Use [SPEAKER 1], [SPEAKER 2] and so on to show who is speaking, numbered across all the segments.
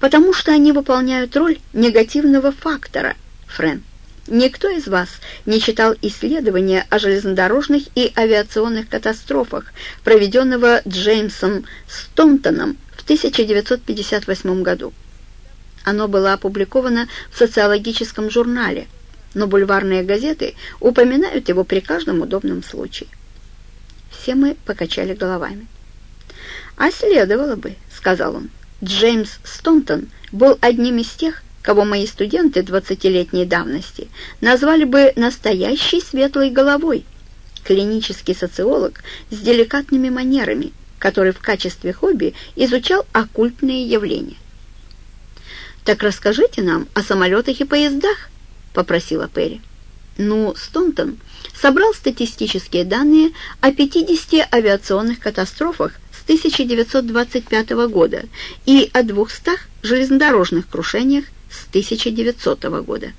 [SPEAKER 1] потому что они выполняют роль негативного фактора, Френ. Никто из вас не читал исследования о железнодорожных и авиационных катастрофах, проведенного Джеймсом Стонтоном в 1958 году. Оно было опубликовано в социологическом журнале, но бульварные газеты упоминают его при каждом удобном случае. Все мы покачали головами. «А следовало бы», — сказал он. «Джеймс Стонтон был одним из тех, кого мои студенты двадцатилетней давности назвали бы настоящей светлой головой, клинический социолог с деликатными манерами, который в качестве хобби изучал оккультные явления. «Так расскажите нам о самолетах и поездах», — попросила Перри. Ну, Стонтон собрал статистические данные о 50 авиационных катастрофах 1925 года и о 200 железнодорожных крушениях с 1900 года.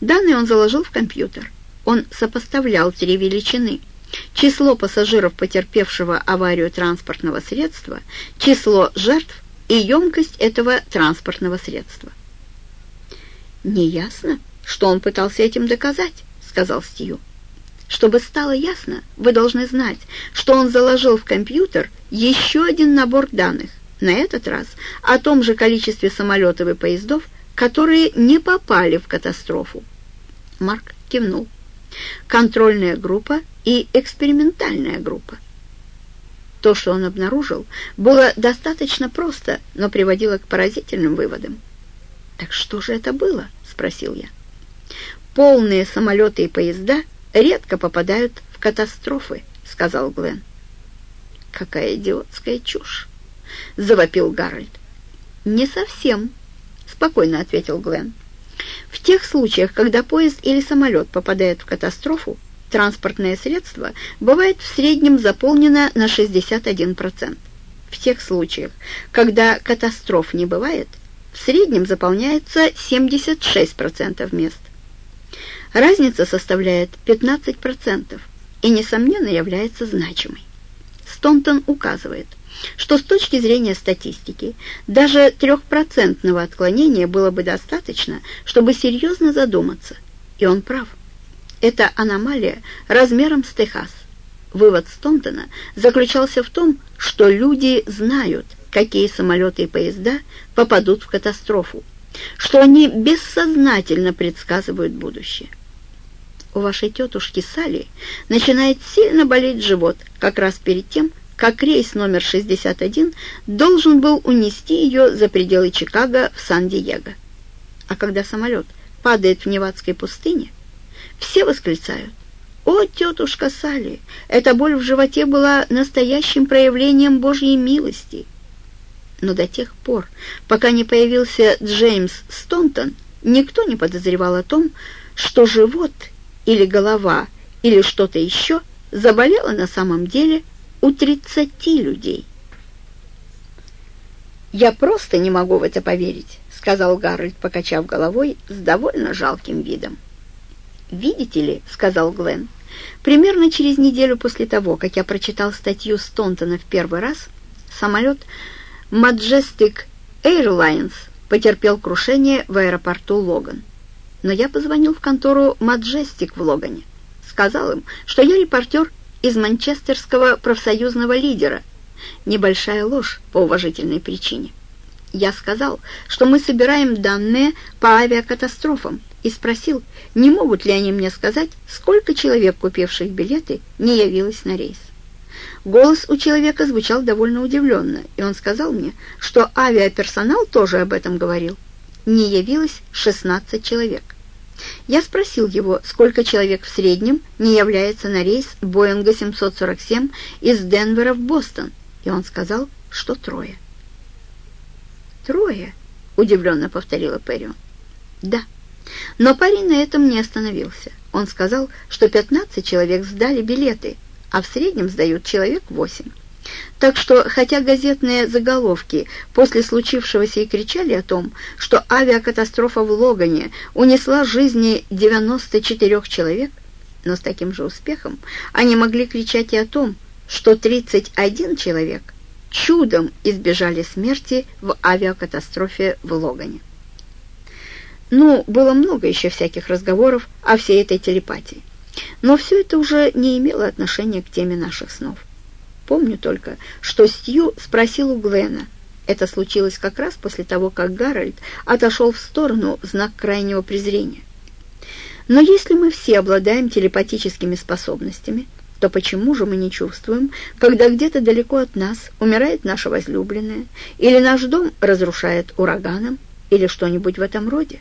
[SPEAKER 1] Данные он заложил в компьютер. Он сопоставлял три величины. Число пассажиров, потерпевшего аварию транспортного средства, число жертв и емкость этого транспортного средства. «Неясно, что он пытался этим доказать», — сказал Стью. «Чтобы стало ясно, вы должны знать, что он заложил в компьютер еще один набор данных, на этот раз о том же количестве самолетов и поездов, которые не попали в катастрофу». Марк кивнул. «Контрольная группа и экспериментальная группа». То, что он обнаружил, было достаточно просто, но приводило к поразительным выводам. «Так что же это было?» — спросил я. «Полные самолеты и поезда редко попадают в катастрофы», — сказал Глен. «Какая идиотская чушь!» — завопил Гарольд. «Не совсем», — спокойно ответил Глен. «В тех случаях, когда поезд или самолет попадает в катастрофу, транспортное средство бывает в среднем заполнено на 61%. В тех случаях, когда катастроф не бывает, в среднем заполняется 76% мест. Разница составляет 15% и, несомненно, является значимой. Стонтон указывает, что с точки зрения статистики даже трехпроцентного отклонения было бы достаточно, чтобы серьезно задуматься, и он прав. Это аномалия размером с Техас. Вывод Стонтона заключался в том, что люди знают, какие самолеты и поезда попадут в катастрофу, что они бессознательно предсказывают будущее. У вашей тетушки Салли начинает сильно болеть живот как раз перед тем, как рейс номер 61 должен был унести ее за пределы Чикаго в Сан-Диего. А когда самолет падает в Невадской пустыне, все восклицают. «О, тетушка Салли, эта боль в животе была настоящим проявлением Божьей милости!» Но до тех пор, пока не появился Джеймс Стонтон, никто не подозревал о том, что живот или голова или что-то еще заболело на самом деле у 30 людей. «Я просто не могу в это поверить», — сказал Гарольд, покачав головой с довольно жалким видом. «Видите ли», — сказал Глен, — «примерно через неделю после того, как я прочитал статью Стонтона в первый раз, самолет Majestic Airlines потерпел крушение в аэропорту Логан. Но я позвонил в контору Majestic в Логане. Сказал им, что я репортер из манчестерского профсоюзного лидера. Небольшая ложь по уважительной причине. Я сказал, что мы собираем данные по авиакатастрофам, и спросил, не могут ли они мне сказать, сколько человек, купивших билеты, не явилось на рейс. Голос у человека звучал довольно удивленно, и он сказал мне, что авиаперсонал тоже об этом говорил. Не явилось 16 человек. Я спросил его, сколько человек в среднем не является на рейс Боинга 747 из Денвера в Бостон, и он сказал, что трое. «Трое?» — удивленно повторила Перрион. «Да». Но парень на этом не остановился. Он сказал, что 15 человек сдали билеты, а в среднем сдают человек 8. Так что, хотя газетные заголовки после случившегося и кричали о том, что авиакатастрофа в Логане унесла жизни 94 человек, но с таким же успехом они могли кричать и о том, что 31 человек чудом избежали смерти в авиакатастрофе в Логане. Ну, было много еще всяких разговоров о всей этой телепатии. Но все это уже не имело отношения к теме наших снов. Помню только, что Стью спросил у Глена. Это случилось как раз после того, как Гарольд отошел в сторону в знак крайнего презрения. Но если мы все обладаем телепатическими способностями, то почему же мы не чувствуем, когда где-то далеко от нас умирает наша возлюбленная, или наш дом разрушает ураганом, или что-нибудь в этом роде?